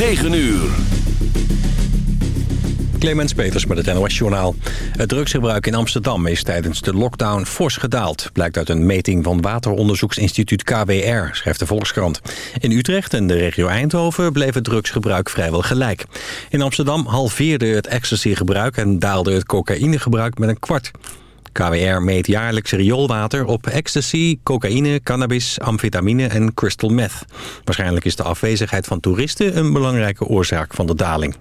9 uur. Clemens Peters met het NOS-journaal. Het drugsgebruik in Amsterdam is tijdens de lockdown fors gedaald. Blijkt uit een meting van wateronderzoeksinstituut KWR, schrijft de Volkskrant. In Utrecht en de regio Eindhoven bleef het drugsgebruik vrijwel gelijk. In Amsterdam halveerde het ecstasy-gebruik en daalde het cocaïnegebruik met een kwart. KWR meet jaarlijks rioolwater op ecstasy, cocaïne, cannabis, amfetamine en crystal meth. Waarschijnlijk is de afwezigheid van toeristen een belangrijke oorzaak van de daling.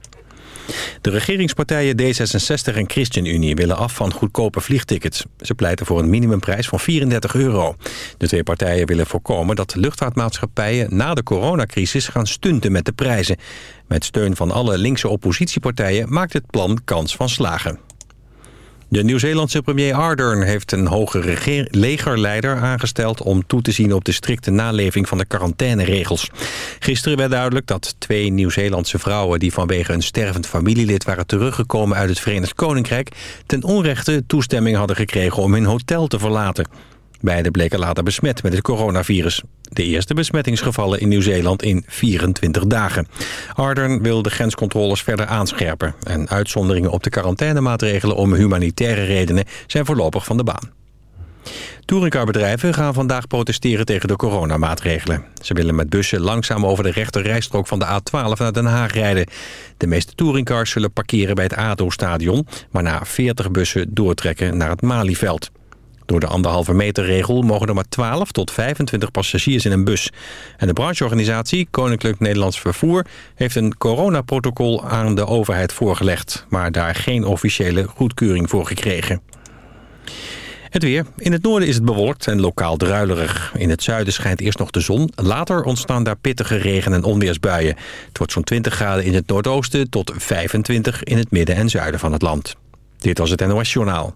De regeringspartijen D66 en ChristenUnie willen af van goedkope vliegtickets. Ze pleiten voor een minimumprijs van 34 euro. De twee partijen willen voorkomen dat luchtvaartmaatschappijen na de coronacrisis gaan stunten met de prijzen. Met steun van alle linkse oppositiepartijen maakt het plan kans van slagen. De Nieuw-Zeelandse premier Ardern heeft een hoge legerleider aangesteld... om toe te zien op de strikte naleving van de quarantaineregels. Gisteren werd duidelijk dat twee Nieuw-Zeelandse vrouwen... die vanwege een stervend familielid waren teruggekomen uit het Verenigd Koninkrijk... ten onrechte toestemming hadden gekregen om hun hotel te verlaten. Beiden bleken later besmet met het coronavirus. De eerste besmettingsgevallen in Nieuw-Zeeland in 24 dagen. Ardern wil de grenscontroles verder aanscherpen. En uitzonderingen op de quarantainemaatregelen om humanitaire redenen zijn voorlopig van de baan. Touringcarbedrijven gaan vandaag protesteren tegen de coronamaatregelen. Ze willen met bussen langzaam over de rechterrijstrook van de A12 naar Den Haag rijden. De meeste touringcars zullen parkeren bij het ADO-stadion... waarna 40 bussen doortrekken naar het Malieveld. Door de anderhalve meter regel mogen er maar 12 tot 25 passagiers in een bus. En de brancheorganisatie Koninklijk Nederlands Vervoer... heeft een coronaprotocol aan de overheid voorgelegd... maar daar geen officiële goedkeuring voor gekregen. Het weer. In het noorden is het bewolkt en lokaal druilerig. In het zuiden schijnt eerst nog de zon. Later ontstaan daar pittige regen- en onweersbuien. Het wordt zo'n 20 graden in het noordoosten tot 25 in het midden en zuiden van het land. Dit was het NOS Journaal.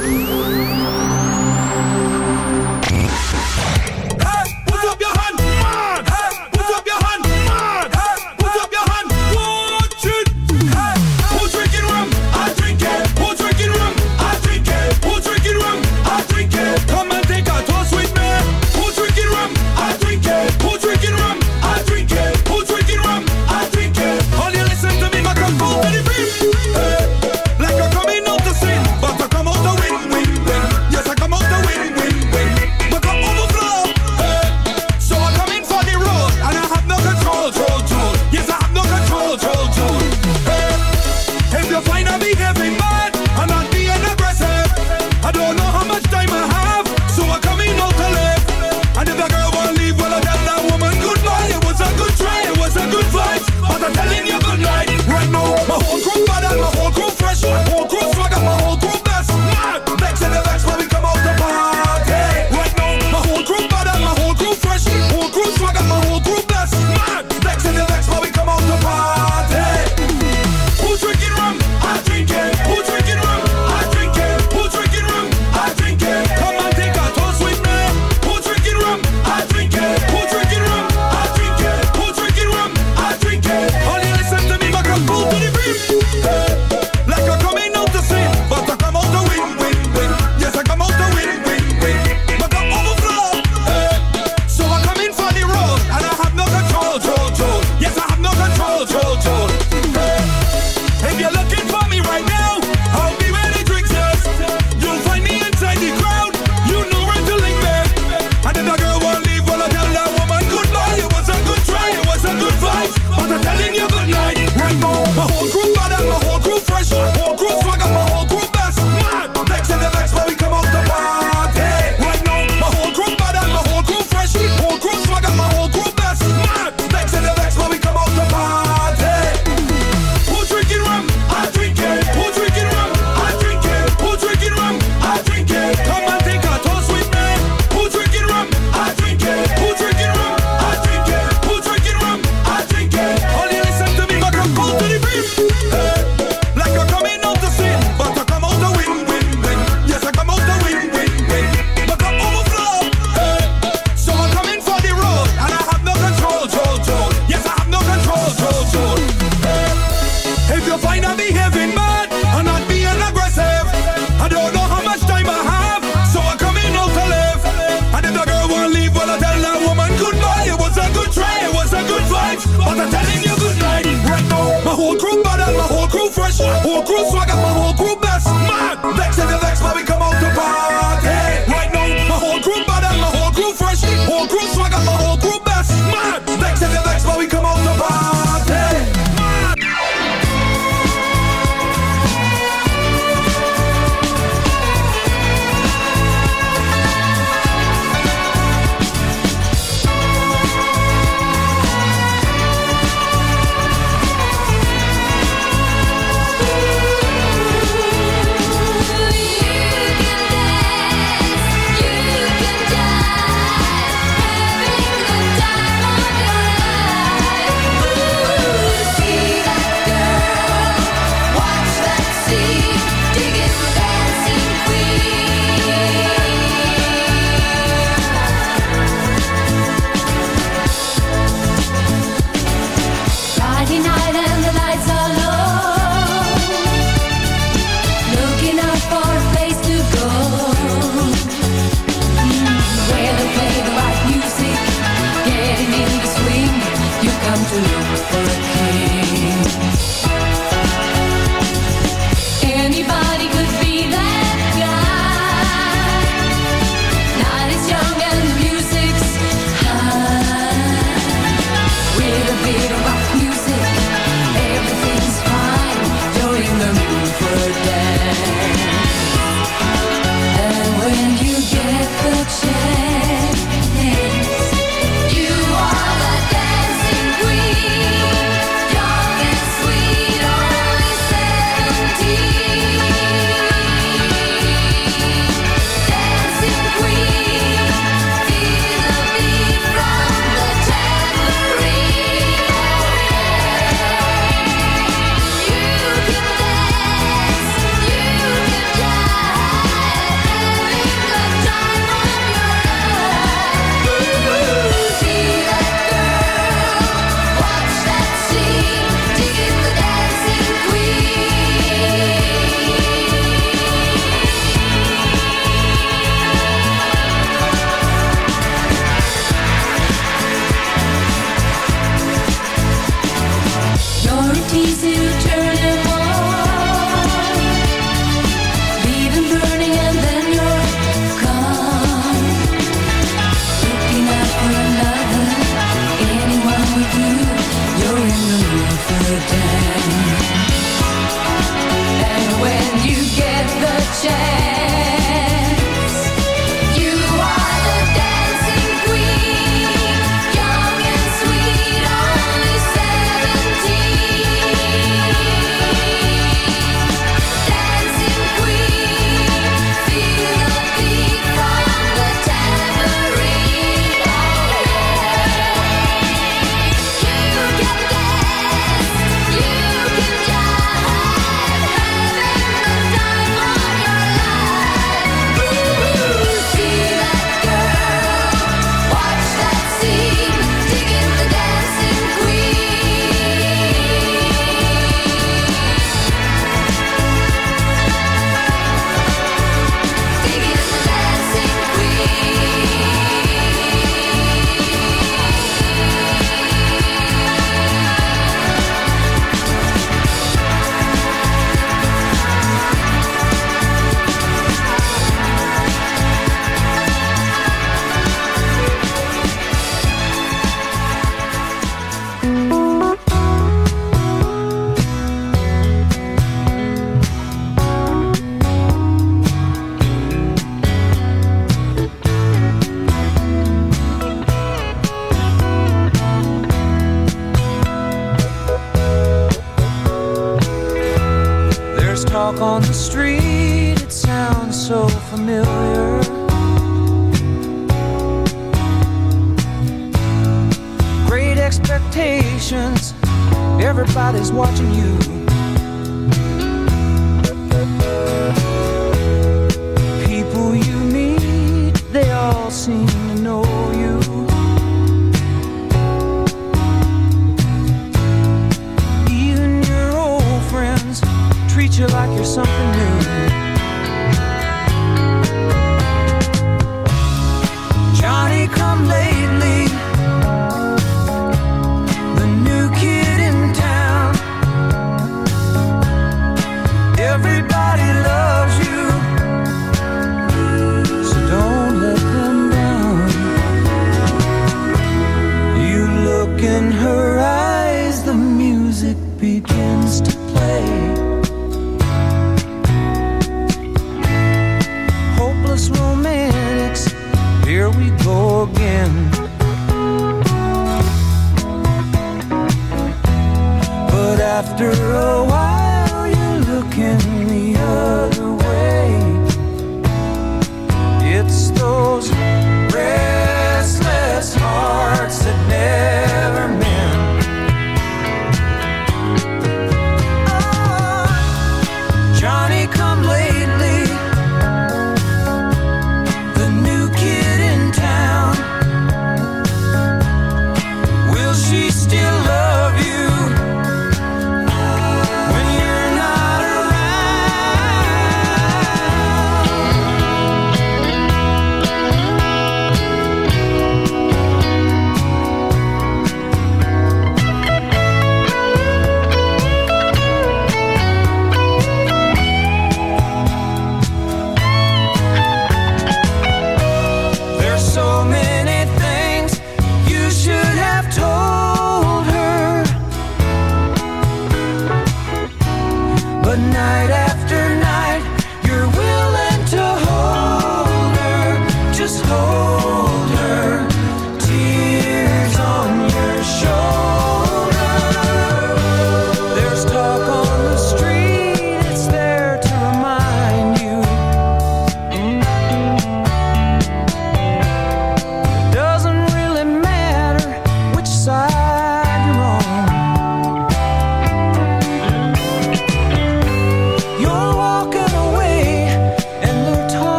down.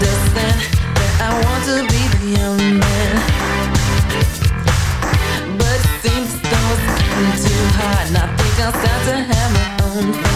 that I want to be the young man. But too hard. And I think I'll start to have my own fun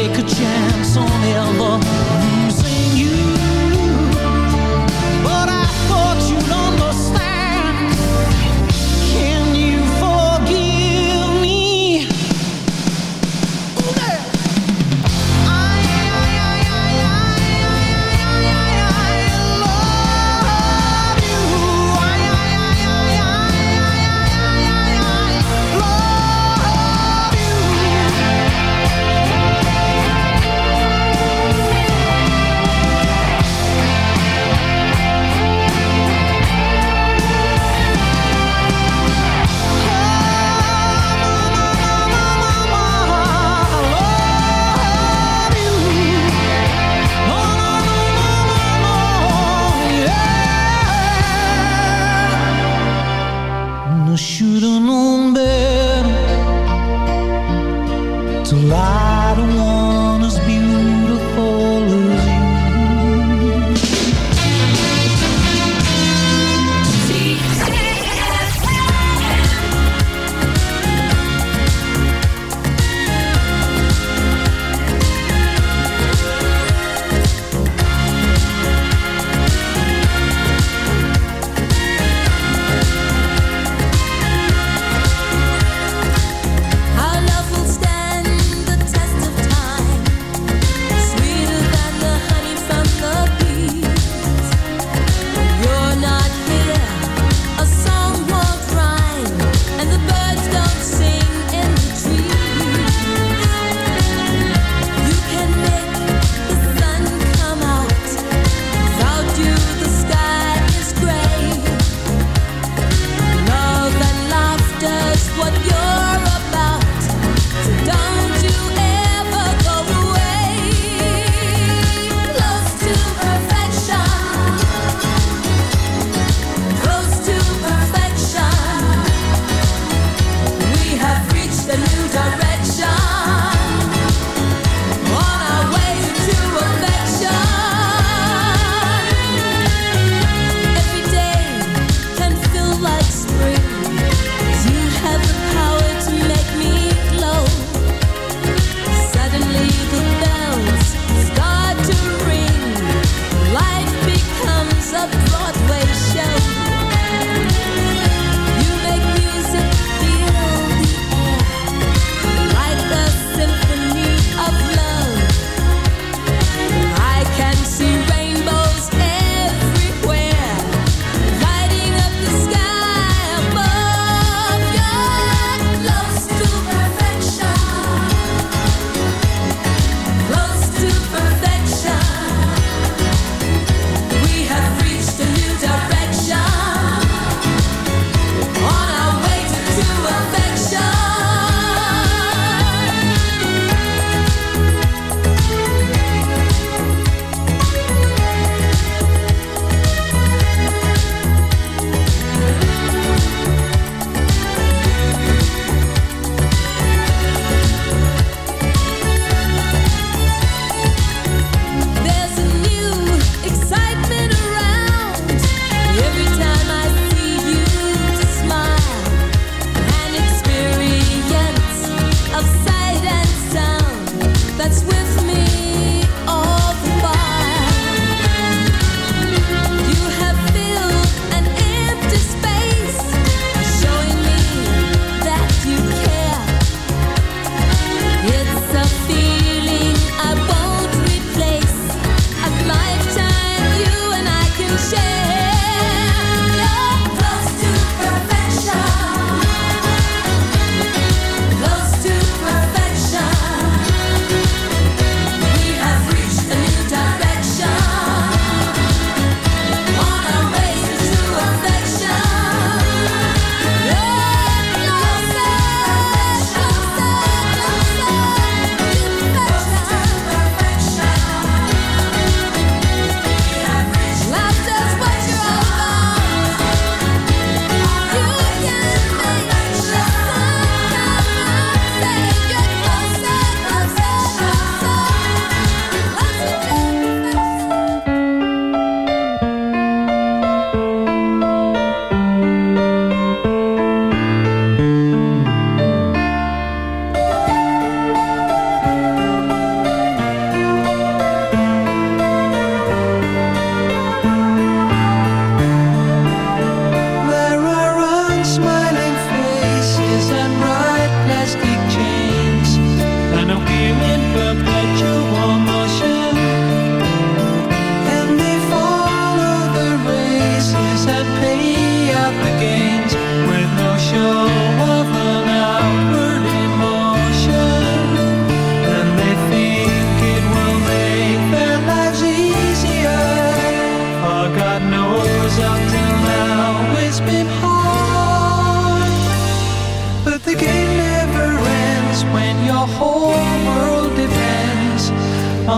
Take a chance.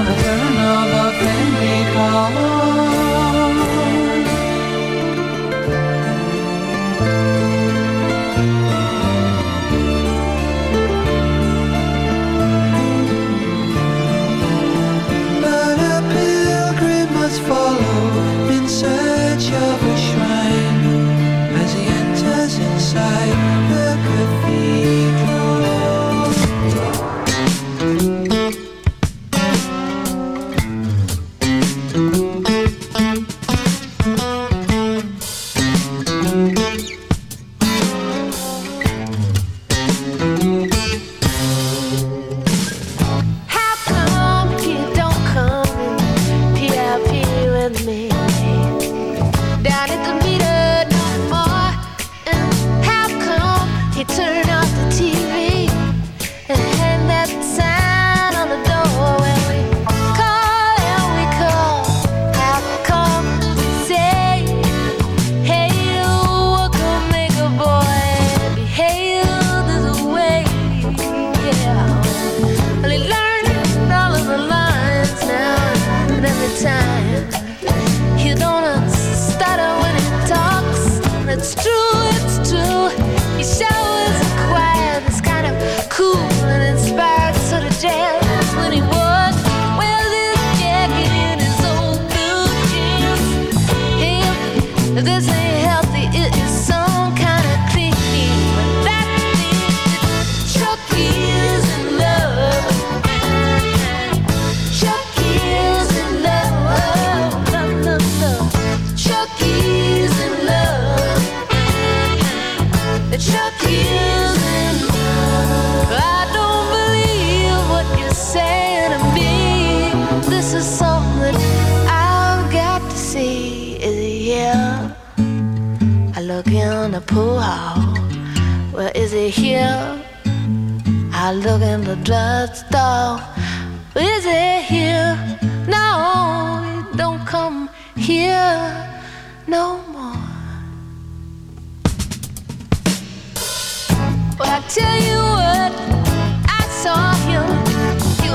on the turn of a. But a pilgrim must follow in search of a shrine as he enters inside.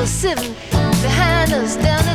Seven behind us down the